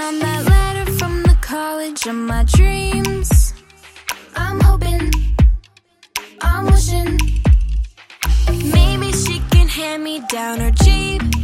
on that letter from the college of my dreams. I'm hoping, I'm wishing. Maybe she can hand me down her Jeep.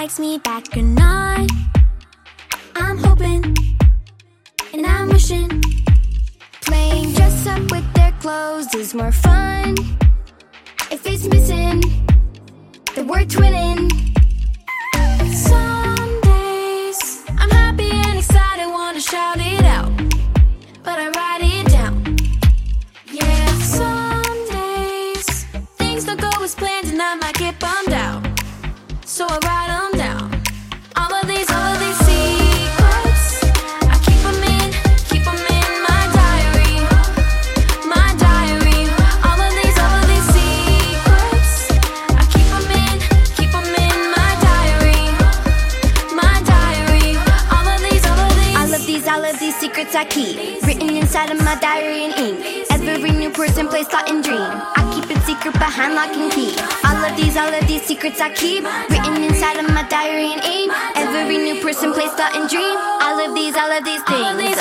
Likes me back or not. I'm hoping and I'm wishing. Playing dress up with their clothes is more fun. If it's missing, then we're twinning. Some days I'm happy and excited, wanna shout it out. But I write it down. Yeah, some days things don't go as planned and I might get bummed out. So I write them All of these, all of these secrets I keep written inside of my diary in ink. Every new person, place, thought, and dream. I keep it secret behind lock and key. All of these, all of these secrets I keep written inside of my diary in ink. Every new person, place, thought, and dream. All of these, all of these All of things.